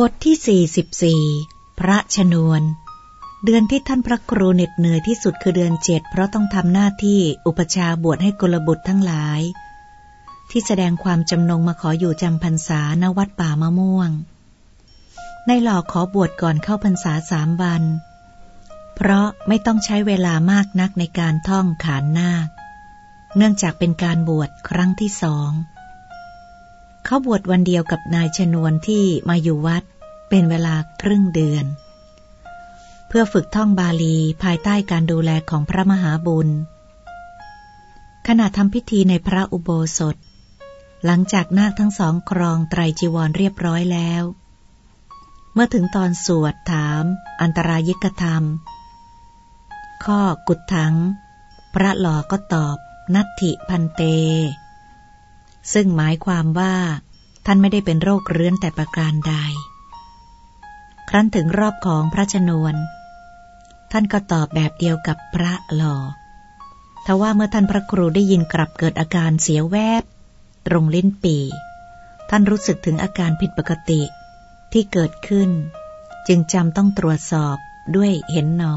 บทที่ 44 พระชนวน เดือนที่ท่านพระครูเหน็ดเหนื่อยที่สุดคือเดือนเจ็ดเพราะต้องทำหน้าที่อุปชาบวชให้กุลบุตรทั้งหลาย ที่แสดงความจำนงมาขออยู่จำพรรษาณวัดป่ามะม่วง ในหล่อขอบวชก่อนเข้าพรรษาสามวัน เพราะไม่ต้องใช้เวลามากนักในการท่องขานนาค เนื่องจากเป็นการบวชครั้งที่สอง เขาบวชวันเดียวกับนายชนวนที่มาอยู่วัด เป็นเวลาครึ่งเดือน เพื่อฝึกท่องบาลีภายใต้การดูแลของพระมหาบุญ ขณะทำพิธีในพระอุโบสถ หลังจากนาคทั้งสองครองไตรจีวรเรียบร้อยแล้ว เมื่อถึงตอนสวดถาม อันตรายิกธรรม ข้อกุดถัง พระหล่อก็ตอบนัตถิพันเต ซึ่งหมายความว่า ท่านไม่ได้เป็นโรคเรื้อนแต่ประการใด ครั้นถึงรอบของพระชนวน ท่านก็ตอบแบบเดียวกับพระหลอทว่าเมื่อท่านพระครูได้ยินกลับเกิดอาการเสียแวบ ตรงลิ้นปี ท่านรู้สึกถึงอาการผิดปกติที่เกิดขึ้น จึงจำต้องตรวจสอบด้วยเห็นหนอ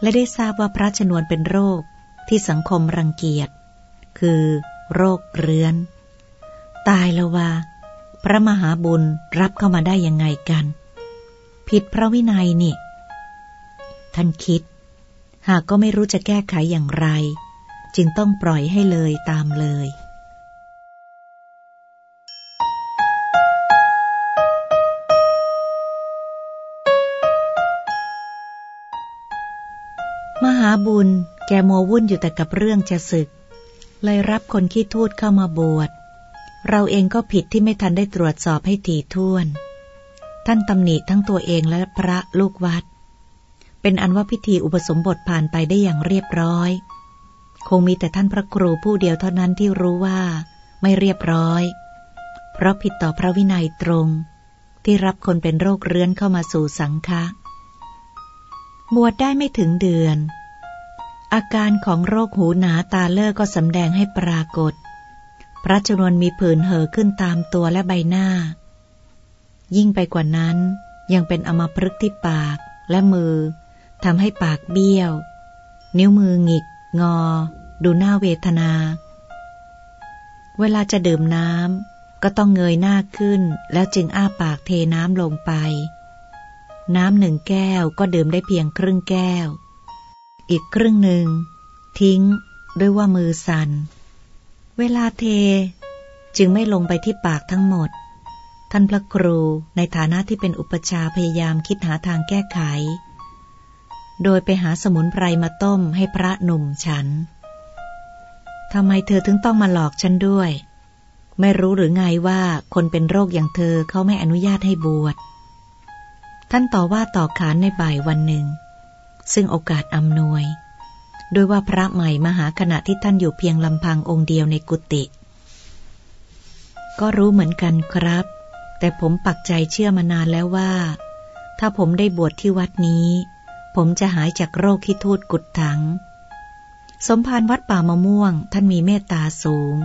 และได้ทราบว่าพระชนวนเป็นโรคที่สังคมรังเกียจ คือ โรคเรื้อน ตายแล้วว่าพระมหาบุญรับเข้ามาได้ยังไงกัน ผิดพระวินัยนี่ ท่านคิด หากก็ไม่รู้จะแก้ไขอย่างไร จึงต้องปล่อยให้เลยตามเลยมหาบุญแกโมวุ่นอยู่แต่กับเรื่องจะศึก เลยรับคนขี้ทูดเข้ามาบวช เราเองก็ผิดที่ไม่ทันได้ตรวจสอบให้ถี่ถ้วน ท่านตำหนิทั้งตัวเองและพระลูกวัด เป็นอันว่าพิธีอุปสมบทผ่านไปได้อย่างเรียบร้อย คงมีแต่ท่านพระครูผู้เดียวเท่านั้นที่รู้ว่า ไม่เรียบร้อย เพราะผิดต่อพระวินัยตรง ที่รับคนเป็นโรคเรื้อนเข้ามาสู่สังฆะบวชได้ไม่ถึงเดือน อาการของโรคหูหนาตาเลิกก็สำแดงให้ปรากฏ พระจนวนมีผื่นเห่อขึ้นตามตัวและใบหน้า ยิ่งไปกว่านั้นยังเป็นอมพฤกที่ปากและมือทำให้ปากเบี้ยว นิ้วมือหงิก งอ ดูหน้าเวทนา เวลาจะดื่มน้ำก็ต้องเงยหน้าขึ้น แล้วจึงอ้าปากเทน้ำลงไป น้ำหนึ่งแก้วก็ดื่มได้เพียงครึ่งแก้ว อีกครึ่งหนึ่ง ทิ้งด้วยว่ามือสัน่น เวลาเท จึงไม่ลงไปที่ปากทั้งหมด ท่านพระครูในฐานะที่เป็นอุปชาพยายามคิดหาทางแก้ไข โดยไปหาสมุนไพรมาต้มให้พระหนุ่มฉันทำไมเธอถึงต้องมาหลอกฉันด้วย ไม่รู้หรือไงว่าคนเป็นโรคอย่างเธอเขาไม่อนุญาตให้บวชท่านต่อว่าต่อขานในบ่ายวันหนึ่ง ซึ่งโอกาสอำนวยโดยว่าพระใหม่มาหาขณะที่ท่านอยู่เพียงลำพังองค์เดียวในกุฏิก็รู้เหมือนกันครับ แต่ผมปักใจเชื่อมานานแล้วว่า ถ้าผมได้บวชที่วัดนี้ ผมจะหายจากโรคที่ทูดกุดถัง สมภารวัดป่ามะม่วง ท่านมีเมตตาสูง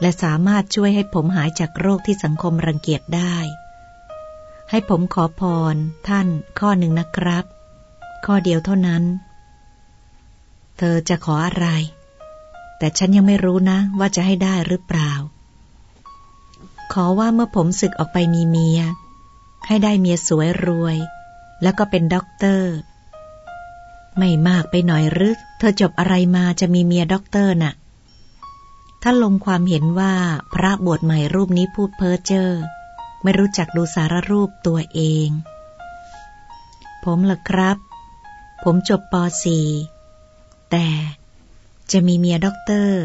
และสามารถช่วยให้ผมหายจากโรคที่สังคมรังเกียจได้ ให้ผมขอพรท่านข้อหนึ่งนะครับ ข้อเดียวเท่านั้น เธอจะขออะไร แต่ฉันยังไม่รู้นะว่าจะให้ได้หรือเปล่า ขอว่าเมื่อผมสึกออกไปมีเมีย ให้ได้เมียสวยรวย แล้วก็เป็นด็อกเตอร์ ไม่มากไปหน่อยหรือเธอจบอะไรมาจะมีเมียด็อกเตอร์น่ะท่านลงความเห็นว่าพระบวชใหม่รูปนี้พูดเพ้อเจ้อไม่รู้จักดูสารรูปตัวเอง ผมล่ะครับ ผมจบป .4 แต่จะมีเมียด็อกเตอร์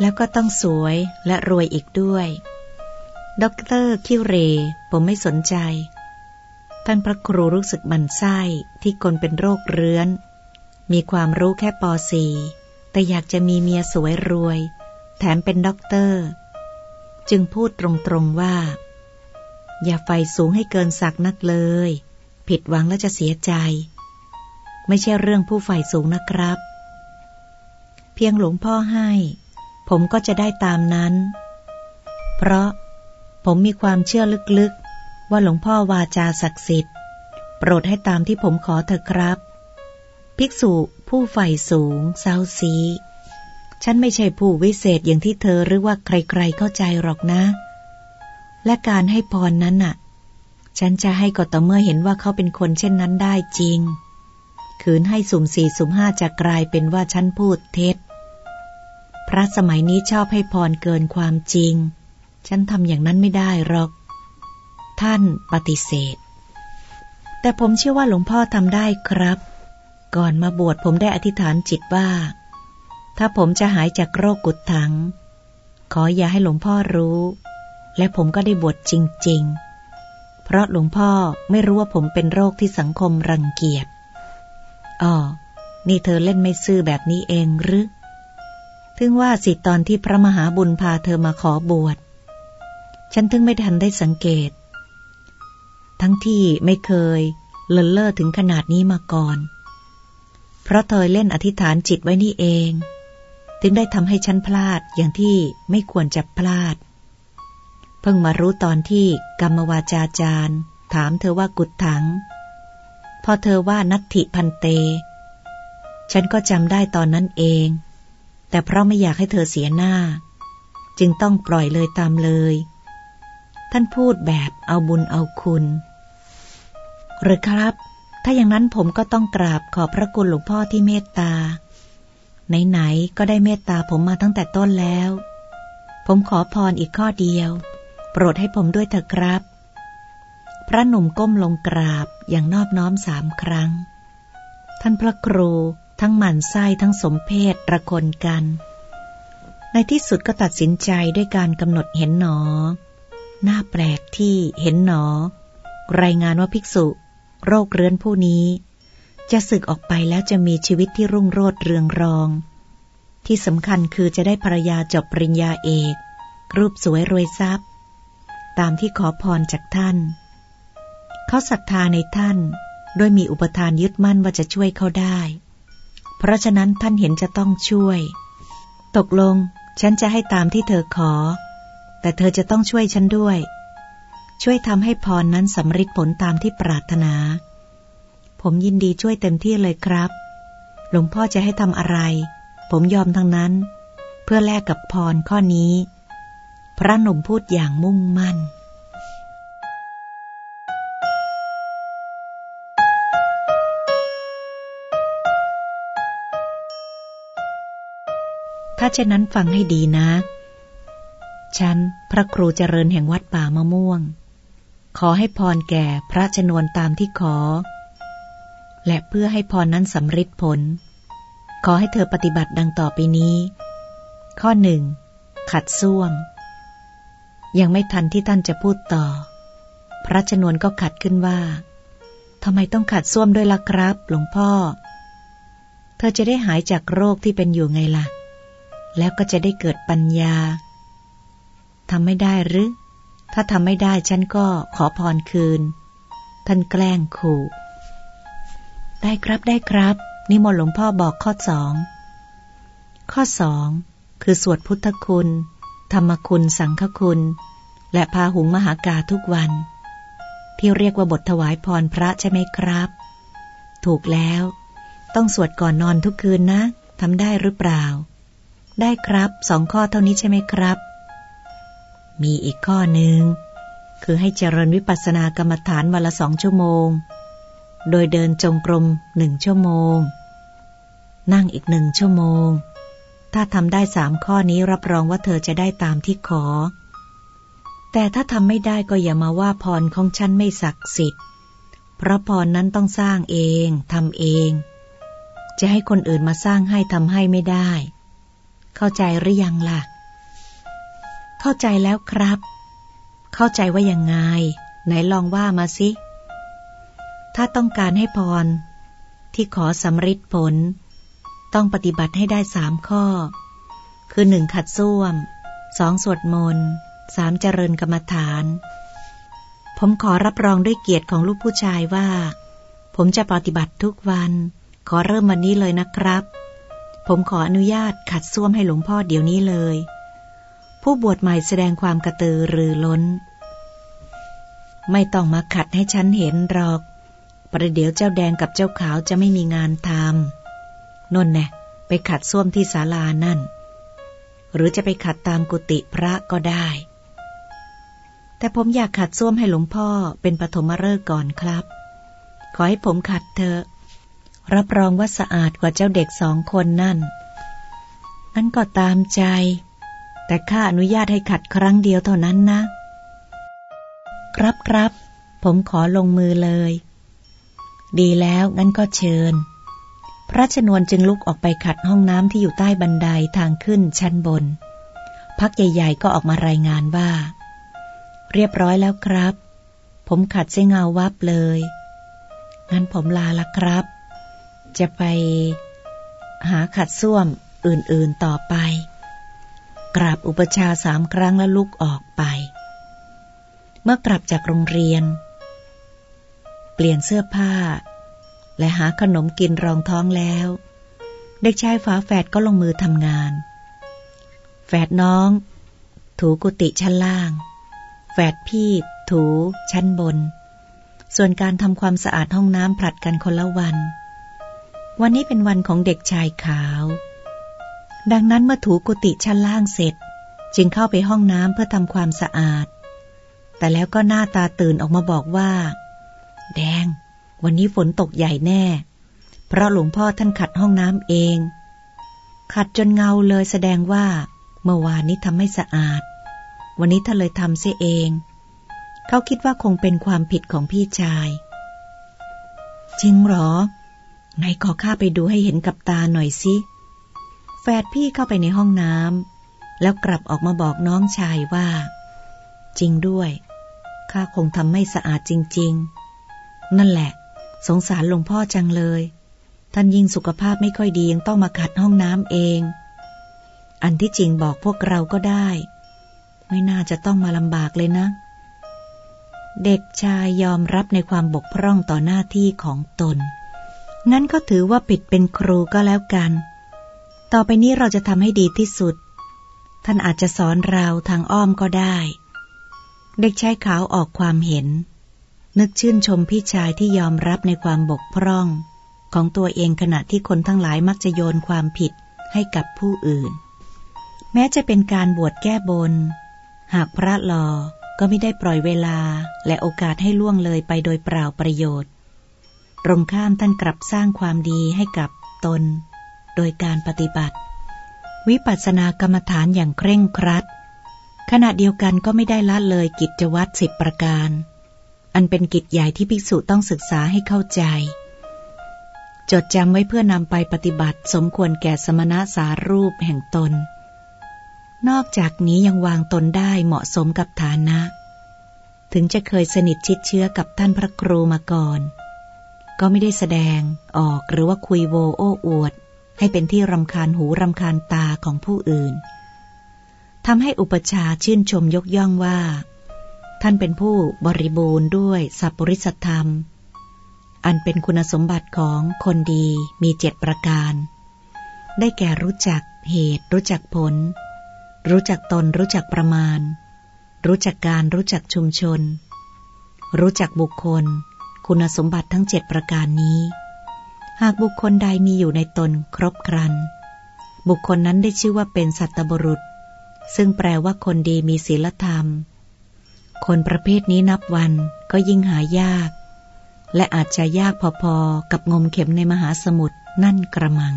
แล้วก็ต้องสวยและรวยอีกด้วย ด็อกเตอร์ขี้เหร่ ผมไม่สนใจ ท่านพระครูรู้สึกหมั่นไส้ที่คนเป็นโรคเรื้อน มีความรู้แค่ป .4 แต่อยากจะมีเมียสวยรวย แถมเป็นด็อกเตอร์ จึงพูดตรงๆว่า อย่าไฟสูงให้เกินสักนักเลย ผิดหวังแล้วจะเสียใจ ไม่ใช่เรื่องผู้ใฝ่สูงนะครับ เพียงหลวงพ่อให้ ผมก็จะได้ตามนั้น เพราะผมมีความเชื่อลึกๆ ว่าหลวงพ่อวาจาศักดิ์สิทธิ์ โปรดให้ตามที่ผมขอเถอะครับ ภิกษุผู้ใฝ่สูงเซาซี ฉันไม่ใช่ผู้วิเศษอย่างที่เธอหรือว่าใครๆเข้าใจหรอกนะ และการให้พรนั้นน่ะ ฉันจะให้ก็ต่อเมื่อเห็นว่าเขาเป็นคนเช่นนั้นได้จริง คืนให้สุ่มสี่สุ่มห้าจะกลายเป็นว่าฉันพูดเท็จ พระสมัยนี้ชอบให้พรเกินความจริง ฉันทำอย่างนั้นไม่ได้หรอก ท่านปฏิเสธ แต่ผมเชื่อว่าหลวงพ่อทำได้ครับ ก่อนมาบวชผมได้อธิษฐานจิตว่า ถ้าผมจะหายจากโรคกุดถัง ขออย่าให้หลวงพ่อรู้ และผมก็ได้บวชจริง ๆ เพราะหลวงพ่อไม่รู้ว่าผมเป็นโรคที่สังคมรังเกียจ อ๋อ นี่เธอเล่นไม่ซื่อแบบนี้เองหรือ ถึงว่าสิตอนที่พระมหาบุญพาเธอมาขอบวช ฉันถึงไม่ทันได้สังเกต ทั้งที่ไม่เคยเลินเล่อถึงขนาดนี้มาก่อน เพราะเธอเล่นอธิษฐานจิตไว้นี่เอง ถึงได้ทำให้ฉันพลาดอย่างที่ไม่ควรจะพลาด เพิ่งมารู้ตอนที่กรรมวาจาจารย์ ถามเธอว่ากุดถัง พอเธอว่านัตถิพันเต ฉันก็จำได้ตอนนั้นเอง แต่เพราะไม่อยากให้เธอเสียหน้า จึงต้องปล่อยเลยตามเลย ท่านพูดแบบเอาบุญเอาคุณ หรือครับ ถ้าอย่างนั้นผมก็ต้องกราบขอบพระคุณหลวงพ่อที่เมตตา ไหนๆ ก็ได้เมตตาผมมาตั้งแต่ต้นแล้ว ผมขอพรอีกข้อเดียว โปรดให้ผมด้วยเถอะครับ พระหนุ่มก้มลงกราบ อย่างนอบน้อมสามครั้ง ท่านพระครูทั้งหมั่นไส้ทั้งสมเพศระคนกัน ในที่สุดก็ตัดสินใจด้วยการกำหนดเห็นหนอ หน้าแปลกที่เห็นหนอ รายงานว่าภิกษุ โรคเรื้อนผู้นี้ จะศึกออกไปแล้วจะมีชีวิตที่รุ่งโรจน์เรืองรอง ที่สำคัญคือจะได้ภรรยาจบปริญญาเอก รูปสวยรวยทรัพย์ ตามที่ขอพรจากท่าน เขาศรัทธาในท่าน โดยมีอุปทานยึดมั่นว่าจะช่วยเขาได้ เพราะฉะนั้นท่านเห็นจะต้องช่วย ตกลง ฉันจะให้ตามที่เธอขอ แต่เธอจะต้องช่วยฉันด้วย ช่วยทำให้พรนั้นสำเร็จผลตามที่ปรารถนา ผมยินดีช่วยเต็มที่เลยครับ หลวงพ่อจะให้ทำอะไร ผมยอมทั้งนั้น เพื่อแลกกับพรข้อนี้ พระหนุ่มพูดอย่างมุ่งมั่น ถ้าเช่นนั้นฟังให้ดีนะ ฉัน พระครูเจริญแห่งวัดป่ามะม่วง ขอให้พรแก่พระชนวนตามที่ขอ และเพื่อให้พรนั้นสำฤทธิ์ผล ขอให้เธอปฏิบัติดังต่อไปนี้ ข้อหนึ่ง ขัดส้วม ยังไม่ทันที่ท่านจะพูดต่อ พระชนวนก็ขัดขึ้นว่าทำไมต้องขัดส้วมด้วยล่ะครับ หลวงพ่อ เธอจะได้หายจากโรคที่เป็นอยู่ไงล่ะ แล้วก็จะได้เกิดปัญญาทำไม่ได้หรือ ถ้าทำไม่ได้ฉันก็ขอพรคืน ท่านแกล้งขู่ ได้ครับได้ครับ นิมนต์หลวงพ่อบอกข้อสอง ข้อสองคือสวดพุทธคุณ ธรรมคุณสังฆคุณ และพาหุงมหากาทุกวัน ที่เรียกว่าบทถวายพรพระใช่ไหมครับ ถูกแล้ว ต้องสวดก่อนนอนทุกคืนนะทำได้หรือเปล่า ได้ครับสองข้อเท่านี้ใช่ไหมครับ มีอีกข้อหนึ่งคือให้เจริญวิปัสสนากรรมฐานวันละสองชั่วโมง โดยเดินจงกรมหนึ่งชั่วโมง นั่งอีกหนึ่งชั่วโมง ถ้าทำได้สามข้อนี้รับรองว่าเธอจะได้ตามที่ขอ แต่ถ้าทำไม่ได้ก็อย่ามาว่าพรของฉันไม่ศักดิ์สิทธิ์ เพราะพรนั้นต้องสร้างเองทำเอง จะให้คนอื่นมาสร้างให้ทำให้ไม่ได้ เข้าใจหรือยังล่ะ เข้าใจแล้วครับ เข้าใจว่ายังไง ไหนลองว่ามาสิ ถ้าต้องการให้พร ที่ขอสำฤทธิ์ผล ต้องปฏิบัติให้ได้สามข้อ คือหนึ่งขัดส้วมสองสวดมนต์สามเจริญกรรมฐาน ผมขอรับรองด้วยเกียรติของลูกผู้ชายว่า ผมจะปฏิบัติทุกวัน ขอเริ่มวันนี้เลยนะครับ ผมขออนุญาตขัดส้วมให้หลวงพ่อเดี๋ยวนี้เลย ผู้บวชใหม่แสดงความกระตือรือร้น ไม่ต้องมาขัดให้ฉันเห็นหรอก ประเดี๋ยวเจ้าแดงกับเจ้าขาวจะไม่มีงานทำนนแน่ไปขัดส้วมที่ศาลานั่น หรือจะไปขัดตามกุฏิพระก็ได้ แต่ผมอยากขัดส้วมให้หลวงพ่อเป็นปฐมฤกษ์ก่อนครับ ขอให้ผมขัดเถอะ รับรองว่าสะอาดกว่าเจ้าเด็กสองคนนั่นนั่นก็ตามใจ แต่ข้าอนุญาตให้ขัดครั้งเดียวเท่านั้นนะ ครับครับ ผมขอลงมือเลย ดีแล้วงั้นก็เชิญ พระชนวนจึงลุกออกไปขัดห้องน้ำที่อยู่ใต้บันไดทางขึ้นชั้นบน พักใหญ่ ๆ ก็ออกมารายงานว่า เรียบร้อยแล้วครับ ผมขัดเส้เงาวับเลย งั้นผมลาละครับ จะไปหาขัดส้วมอื่นๆต่อไป กราบอุปชาสามครั้งแล้วลุกออกไป เมื่อกลับจากโรงเรียน เปลี่ยนเสื้อผ้า และหาขนมกินรองท้องแล้ว เด็กชายฝาแฝดก็ลงมือทำงาน แฝดน้อง ถูกุฏิชั้นล่าง แฝดพี่ ถูชั้นบน ส่วนการทำความสะอาดห้องน้ำผลัดกันคนละวัน วันนี้เป็นวันของเด็กชายขาว ดังนั้นเมื่อถูกุฏิชั้นล่างเสร็จ จึงเข้าไปห้องน้ำเพื่อทำความสะอาด แต่แล้วก็หน้าตาตื่นออกมาบอกว่า แดง วันนี้ฝนตกใหญ่แน่ เพราะหลวงพ่อท่านขัดห้องน้ำเอง ขัดจนเงาเลยแสดงว่า เมื่อวานนี้ทำไม่สะอาด วันนี้ท่านเลยทำเสียเอง เขาคิดว่าคงเป็นความผิดของพี่ชาย จริงหรอ ไหนขอข้าไปดูให้เห็นกับตาหน่อยสิแฟดพี่เข้าไปในห้องน้ำแล้วกลับออกมาบอกน้องชายว่า จริงด้วยข้าคงทำไม่สะอาดจริง ๆ นั่นแหละ สงสารหลวงพ่อจังเลย ท่านยิ่งสุขภาพไม่ค่อยดียังต้องมาขัดห้องน้ำเอง อันที่จริงบอกพวกเราก็ได้ ไม่น่าจะต้องมาลำบากเลยนะ เด็กชายยอมรับในความบกพร่องต่อหน้าที่ของตน งั้นก็ถือว่าปิดเป็นครูก็แล้วกัน ต่อไปนี้เราจะทำให้ดีที่สุด ท่านอาจจะสอนเราทางอ้อมก็ได้ เด็กชายขาวออกความเห็น นึกชื่นชมพี่ชายที่ยอมรับในความบกพร่อง ของตัวเองขณะที่คนทั้งหลายมักจะโยนความผิดให้กับผู้อื่น แม้จะเป็นการบวชแก้บน หากพระหลอก็ไม่ได้ปล่อยเวลาและโอกาสให้ล่วงเลยไปโดยเปล่าประโยชน์ ตรงข้ามท่านกลับสร้างความดีให้กับตน โดยการปฏิบัติ วิปัสสนากรรมฐานอย่างเคร่งครัด ขณะเดียวกันก็ไม่ได้ละเลยกิจวัตรสิบประการ อันเป็นกิจใหญ่ที่ภิกษุต้องศึกษาให้เข้าใจ จดจำไว้เพื่อนำไปปฏิบัติสมควรแก่สมณะสารูปแห่งตน นอกจากนี้ยังวางตนได้เหมาะสมกับฐานะ ถึงจะเคยสนิทชิดเชื้อกับท่านพระครูมาก่อน ก็ไม่ได้แสดงออกหรือว่าคุยโวโอ้อวด ให้เป็นที่รำคาญหูรำคาญตาของผู้อื่นทำให้อุปชาชื่นชมยกย่องว่า ท่านเป็นผู้บริบูรณ์ด้วยสัพปริสธรรม อันเป็นคุณสมบัติของคนดีมีเจ็ดประการ ได้แก่รู้จักเหตุ รู้จักผล รู้จักตนรู้จักประมาณ รู้จักการรู้จักชุมชน รู้จักบุคคล คุณสมบัติทั้งเจ็ดประการนี้ หากบุคคลใดมีอยู่ในตนครบครัน บุคคลนั้นได้ชื่อว่าเป็นสัตบุรุษ ซึ่งแปลว่าคนดีมีศีลธรรม คนประเภทนี้นับวันก็ยิ่งหายาก และอาจจะยากพอๆกับงมเข็มในมหาสมุทรนั่นกระมัง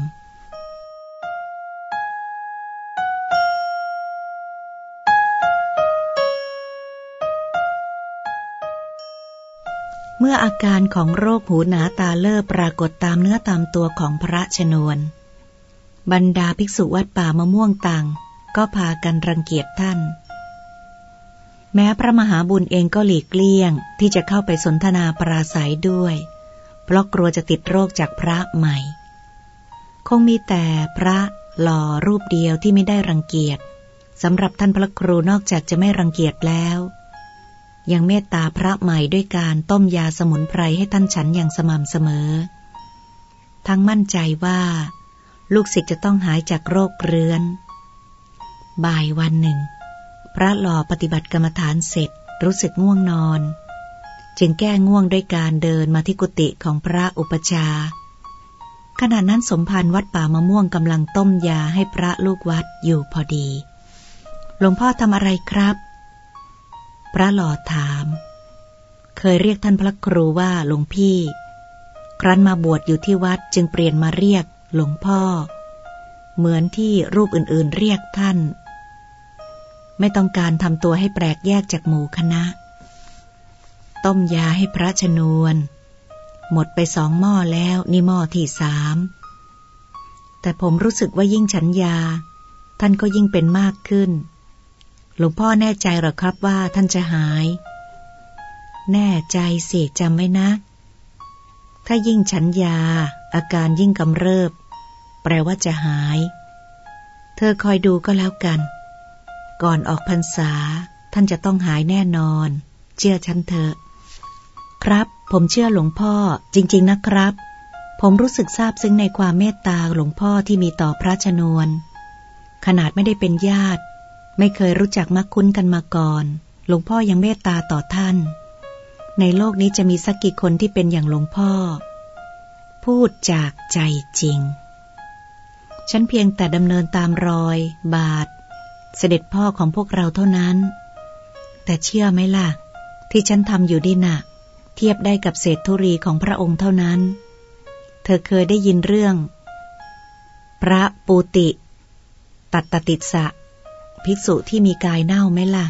เมื่ออาการของโรคหูหนาตาเลิศปรากฏตามเนื้อตามตัวของพระชนวน บรรดาภิกษุวัดป่ามะม่วงตังก็พากันรังเกียจท่าน แม้พระมหาบุญเองก็หลีกเลี่ยงที่จะเข้าไปสนทนาปราศัยด้วย เพราะกลัวจะติดโรคจากพระใหม่ คงมีแต่พระหล่อรูปเดียวที่ไม่ได้รังเกียจสำหรับท่านพระครูนอกจากจะไม่รังเกียจแล้ว ยังเมตตาพระใหม่ด้วยการต้มยาสมุนไพรให้ท่านฉันอย่างสม่ำเสมอ ทั้งมั่นใจว่า ลูกศิษย์จะต้องหายจากโรคเรื้อน บ่ายวันหนึ่ง พระหล่อปฏิบัติกรรมฐานเสร็จรู้สึกง่วงนอน จึงแก้ง่วงด้วยการเดินมาที่กุฏิของพระอุปชาขณะนั้นสมภารวัดป่ามะม่วงกำลังต้มยาให้พระลูกวัดอยู่พอดี หลวงพ่อทำอะไรครับ พระหลอดถาม เคยเรียกท่านพระครูว่าหลวงพี่ ครั้นมาบวชอยู่ที่วัดจึงเปลี่ยนมาเรียกหลวงพ่อ เหมือนที่รูปอื่นๆเรียกท่าน ไม่ต้องการทำตัวให้แปลกแยกจากหมู่คณะ ต้มยาให้พระชนวน หมดไปสองหม้อแล้วนี่หม้อที่สามแต่ผมรู้สึกว่ายิ่งฉันยา ท่านก็ยิ่งเป็นมากขึ้น หลวงพ่อแน่ใจหรอครับว่าท่านจะหาย แน่ใจสิจำไว้นะ ถ้ายิ่งฉันยา อาการยิ่งกำเริบ แปลว่าจะหาย เธอคอยดูก็แล้วกัน ก่อนออกพรรษา ท่านจะต้องหายแน่นอน เชื่อฉันเถอะ ครับผมเชื่อหลวงพ่อจริง ๆ นะครับ ผมรู้สึกซาบซึ้งในความเมตตาหลวงพ่อที่มีต่อพระชนวน ขนาดไม่ได้เป็นญาติ ไม่เคยรู้จักมักคุ้นกันมาก่อน หลวงพ่อยังเมตตาต่อท่าน ในโลกนี้จะมีสักกี่คนที่เป็นอย่างหลวงพ่อ พูดจากใจจริง ฉันเพียงแต่ดำเนินตามรอย บาท เสด็จพ่อของพวกเราเท่านั้น แต่เชื่อไหมล่ะ ที่ฉันทำอยู่ดีนะ่ะ เทียบได้กับเศษธุรีของพระองค์เท่านั้น เธอเคยได้ยินเรื่อง พระปูติ ตัตติสะ ภิกษุที่มีกายเน่าไหมล่ะ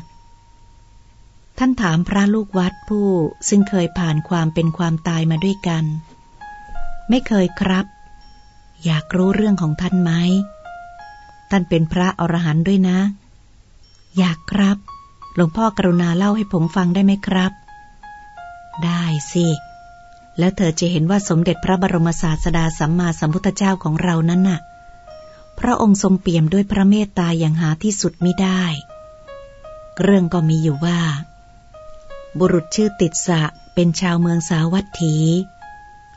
ท่านถามพระลูกวัดผู้ซึ่งเคยผ่านความเป็นความตายมาด้วยกัน ไม่เคยครับ อยากรู้เรื่องของท่านไหม ท่านเป็นพระอรหันต์ด้วยนะ อยากครับ หลวงพ่อกรุณาเล่าให้ผมฟังได้ไหมครับ ได้สิแล้วเธอจะเห็นว่าสมเด็จพระบรมศาสดาสัมมาสัมพุทธเจ้าของเรานั้นน่ะ พระองค์ทรงเปี่ยมด้วยพระเมตตาอย่างหาที่สุดไม่ได้ เรื่องก็มีอยู่ว่า บุรุษชื่อติดสะเป็นชาวเมืองสาวัตถี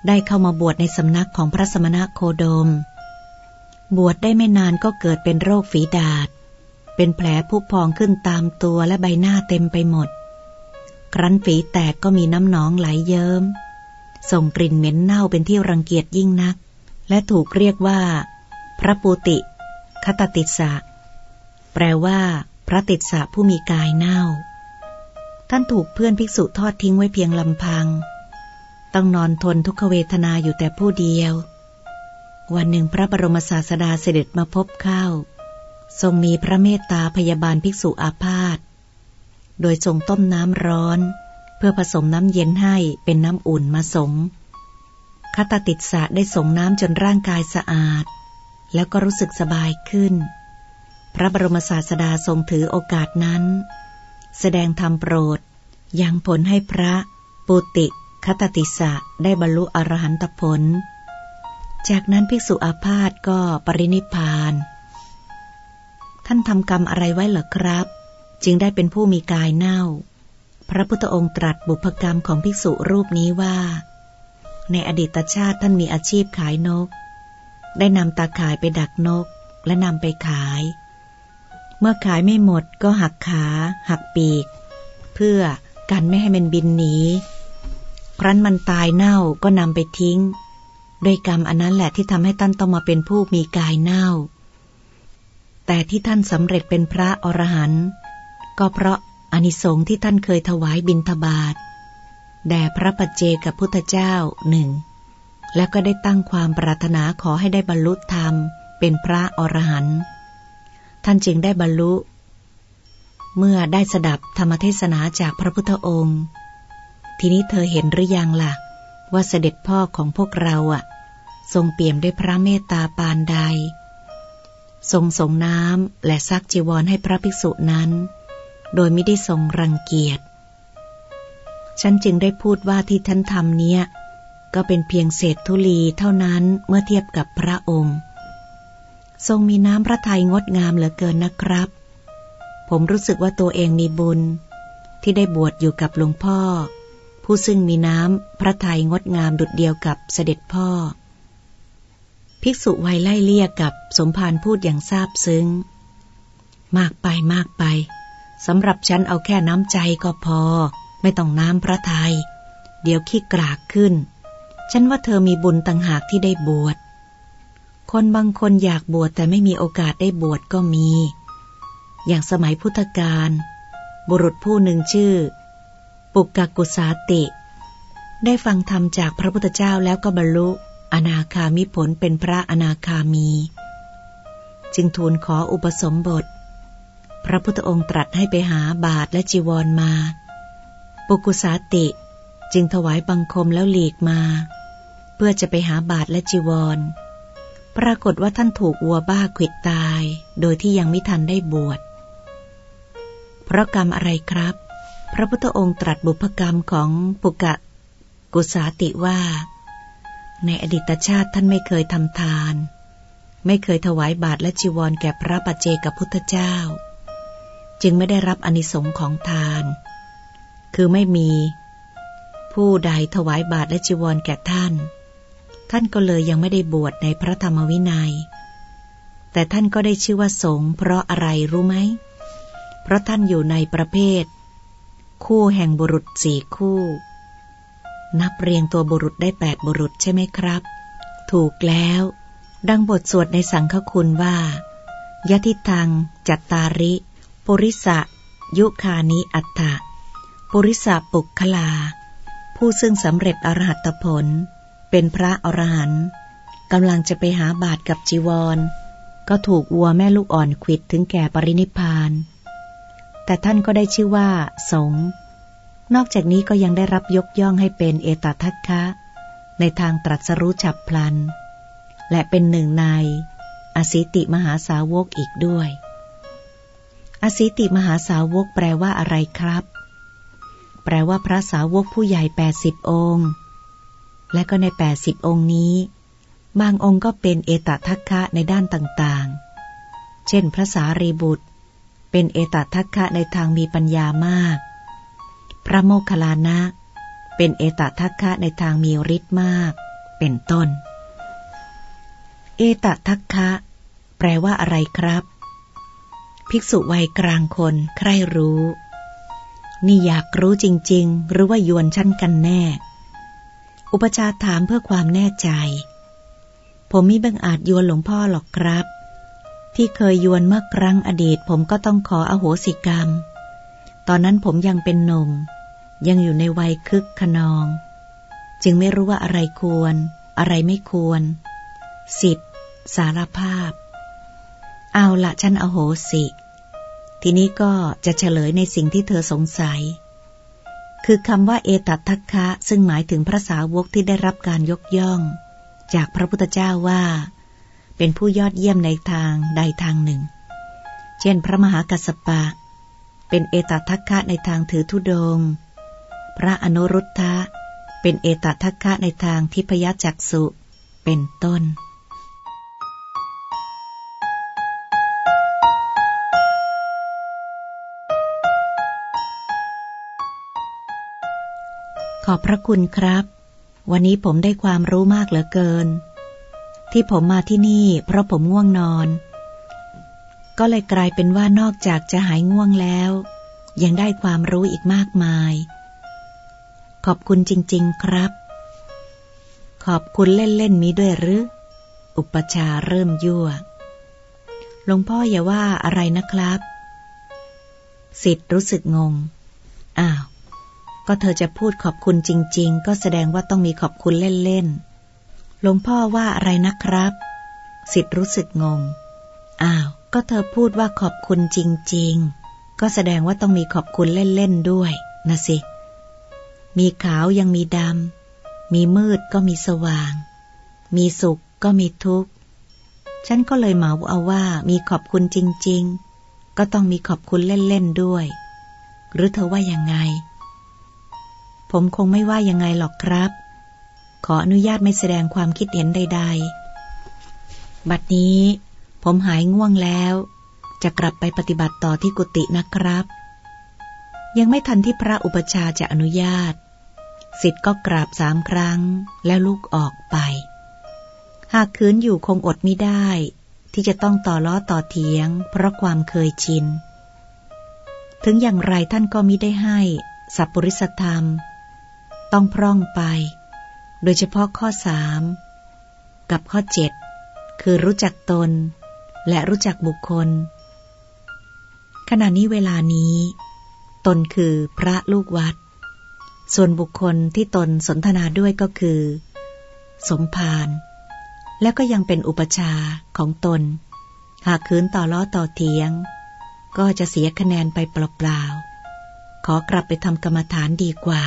ได้เข้ามาบวชในสำนักของพระสมณะโคดม บวชได้ไม่นานก็เกิดเป็นโรคฝีดาษ เป็นแผลผุพองขึ้นตามตัวและใบหน้าเต็มไปหมด ครั้นฝีแตกก็มีน้ำหนองไหลเยิม้มส่งกลิ่นเหม็นเน่าเป็นที่รังเกียจยิ่งนัก และถูกเรียกว่า พระปูติ คตติสะ แปลว่า พระติสะผู้มีกายเน่า ท่านถูกเพื่อนภิกษุทอดทิ้งไว้เพียงลำพัง ต้องนอนทนทุกขเวทนาอยู่แต่ผู้เดียว วันหนึ่งพระบรมศาสดาเสด็จมาพบเข้า ทรงมีพระเมตตาพยาบาลภิกษุอาพาธ โดยทรงต้มน้ำร้อน เพื่อผสมน้ำเย็นให้เป็นน้ำอุ่นมาสงคตติสะได้ส่งน้ำจนร่างกายสะอาด แล้วก็รู้สึกสบายขึ้น พระบรมศาสดาทรงถือโอกาสนั้น แสดงธรรมโปรดยังผลให้พระปุติคตติสะได้บรรลุอรหันตผล จากนั้นภิกษุอาพาธก็ปรินิพาน ท่านทำกรรมอะไรไว้เหรอครับ จึงได้เป็นผู้มีกายเน่า พระพุทธองค์ตรัสบุพกรรมของภิกษุรูปนี้ว่า ในอดีตชาติท่านมีอาชีพขายนก ได้นำตาข่ายไปดักนกและนำไปขาย เมื่อขายไม่หมดก็หักขา หักปีก เพื่อกันไม่ให้มันบินหนีครั้นมันตายเน่าก็นำไปทิ้ง ด้วยกรรมอันนั้นแหละที่ทำให้ท่านต้องมาเป็นผู้มีกายเน่า แต่ที่ท่านสำเร็จเป็นพระอรหันต์ก็เพราะอนิสงส์ที่ท่านเคยถวายบิณฑบาตแด่พระปัจเจกับพุทธเจ้าหนึ่ง แล้วก็ได้ตั้งความปรารถนาขอให้ได้บรรลุธรรม เป็นพระอรหันต์ท่านจึงได้บรรลุ เมื่อได้สดับธรรมเทศนาจากพระพุทธองค์ ทีนี้เธอเห็นหรือยังละ่ะ ว่าเสด็จพ่อของพวกเราอะทรงเปี่ยมด้วยพระเมตตาปานใด ทรงสงน้ำและซักจีวรให้พระภิกษุนั้น โดยไม่ได้ทรงรังเกียจฉันจึงได้พูดว่าที่ท่านทำเนี้ย ก็เป็นเพียงเศษธุลีเท่านั้นเมื่อเทียบกับพระองค์ ทรงมีน้ำพระทัยงดงามเหลือเกินนะครับ ผมรู้สึกว่าตัวเองมีบุญ ที่ได้บวชอยู่กับหลวงพ่อ ผู้ซึ่งมีน้ำพระทัยงดงามดุดเดียวกับเสด็จพ่อ ภิกษุวัยไล่เลี่ยกับสมภารพูดอย่างซาบซึ้ง มากไปมากไปสำหรับฉันเอาแค่น้ำใจก็พอ ไม่ต้องน้ำพระทยัยเดี๋ยวขี้กรากขึ้น ฉันว่าเธอมีบุญต่างหากที่ได้บวช คนบางคนอยากบวชแต่ไม่มีโอกาสได้บวชก็มี อย่างสมัยพุทธกาลบุรุษผู้หนึ่งชื่อ ปุกกกุสาติ ได้ฟังธรรมจากพระพุทธเจ้าแล้วก็บรรลุ อนาคามิผลเป็นพระอนาคามี จึงทูลขออุปสมบท พระพุทธองค์ตรัสให้ไปหาบาทและจีวรมา ปุกุสาติจึงถวายบังคมแล้วหลีกมา เพื่อจะไปหาบาทและจีวร ปรากฏว่าท่านถูกวัวบ้าขิดตาย โดยที่ยังไม่ทันได้บวช เพราะกรรมอะไรครับ พระพุทธองค์ตรัสบุพกรรมของปุกะกุสาติว่า ในอดีตชาติท่านไม่เคยทำทาน ไม่เคยถวายบาทและจีวรแก่พระปัจเจกพุทธเจ้า จึงไม่ได้รับอนิสงค์ของทาน คือไม่มี ผู้ใดถวายบาทและจีวรแก่ท่าน ท่านก็เลยยังไม่ได้บวชในพระธรรมวินัย แต่ท่านก็ได้ชื่อว่าสงฆ์เพราะอะไรรู้ไหม เพราะท่านอยู่ในประเภท คู่แห่งบุรุษสี่คู่ นับเรียงตัวบุรุษได้แปดบุรุษใช่ไหมครับ ถูกแล้ว ดังบทสวดในสังฆคุณว่ายะทิทัง จัตตาริ ปุริสะ ยุคานิอัตถะปุริสะปุกคลา ผู้ซึ่งสำเร็จอรหัตผล เป็นพระอรหันต์กำลังจะไปหาบาทกับจีวร ก็ถูกวัวแม่ลูกอ่อนขิดถึงแก่ปรินิพาน แต่ท่านก็ได้ชื่อว่า สงนอกจากนี้ก็ยังได้รับยกย่องให้เป็นเอตทัคคะ ในทางตรัสรู้ฉับพลัน และเป็นหนึ่งใน อสิติมหาสาวกอีกด้วย อสิติมหาสาวกแปลว่าอะไรครับ แปลว่าพระสาวกผู้ใหญ่แปดสิบองค์ และก็ในแปดสิบองค์นี้ บางองค์ก็เป็นเอตทัคคะในด้านต่างๆ เช่นพระสารีบุตร เป็นเอตทัคคะในทางมีปัญญามาก พระโมคคัลลานะ เป็นเอตทัคคะในทางมีฤทธิ์มาก เป็นต้น เอตทัคคะ แปลว่าอะไรครับ ภิกษุวัยกลางคนใครรู้ นี่อยากรู้จริง ๆ หรือว่ายวนชั้นกันแน่ อุปชาถามเพื่อความแน่ใจ ผมมิบังอาจยวนหลวงพ่อหรอกครับ ที่เคยยวนเมื่อครั้งอดีต ผมก็ต้องขออโหสิกรรม ตอนนั้นผมยังเป็นหนุ่ม ยังอยู่ในวัยคึกขนอง จึงไม่รู้ว่าอะไรควร อะไรไม่ควร สิทธิสารภาพ เอาละฉันอโหสิ ทีนี้ก็จะเฉลยในสิ่งที่เธอสงสัย คือคำว่าเอตัทัคคะ ซึ่งหมายถึงพระสาวกที่ได้รับการยกย่อง จากพระพุทธเจ้าว่า เป็นผู้ยอดเยี่ยมในทางใดทางหนึ่ง เช่น พระมหากัสสปะ เป็นเอตัทัคคะในทางถือธุดง พระอนุรุทธะ เป็นเอตัทัคคะในทางทิพยจักสุเป็นต้น อบพระคุณครับ วันนี้ผมได้ความรู้มากเหลือเกิน ที่ผมมาที่นี่เพราะผมง่วงนอน ก็เลยกลายเป็นว่านอกจากจะหายง่วงแล้ว ยังได้ความรู้อีกมากมาย ขอบคุณจริง ๆ ครับ ขอบคุณเล่นๆมีด้วยหรือ อุปชาเริ่มยั่วหลวงพ่ออย่าว่าอะไรนะครับ สิทธิ์รู้สึกงง อ้าว ก็เธอจะพูดขอบคุณจริง ๆ ก็แสดงว่าต้องมีขอบคุณเล่นๆ หลวงพ่อว่าอะไรนะครับสิทธิ์รู้สึกงง อ้าว ก็เธอพูดว่าขอบคุณจริง ๆ ก็แสดงว่าต้องมีขอบคุณเล่นๆด้วยนะสิ มีขาวยังมีดำ มีมืดก็มีสว่าง มีสุขก็มีทุกข์ ฉันก็เลยเหมาเอาว่ามีขอบคุณจริง ๆ ก็ต้องมีขอบคุณเล่นๆด้วย หรือเธอว่ายังไง ผมคงไม่ว่ายังไงหรอกครับ ขออนุญาตไม่แสดงความคิดเห็นใด ๆ บัดนี้ ผมหายง่วงแล้ว จะกลับไปปฏิบัติต่อที่กุฏินะครับ ยังไม่ทันที่พระอุปชาจะอนุญาตสิทธ์ก็กราบสามครั้งแล้วลุกออกไป หากคืนอยู่คงอดไม่ได้ ที่จะต้องต่อล้อต่อเถียง เพราะความเคยชิน ถึงอย่างไรท่านก็มิได้ให้ สัพปริสธรรม ต้องพร่องไป โดยเฉพาะข้อสามกับข้อเจ็ดคือรู้จักตน และรู้จักบุคคล ขณะนี้เวลานี้ ตนคือพระลูกวัด ส่วนบุคคลที่ตนสนทนาด้วยก็คือ สมภาร และก็ยังเป็นอุปชาของตน หากคืนต่อล้อต่อเทียง ก็จะเสียคะแนนไปเปล่าๆขอกลับไปทำกรรมฐานดีกว่า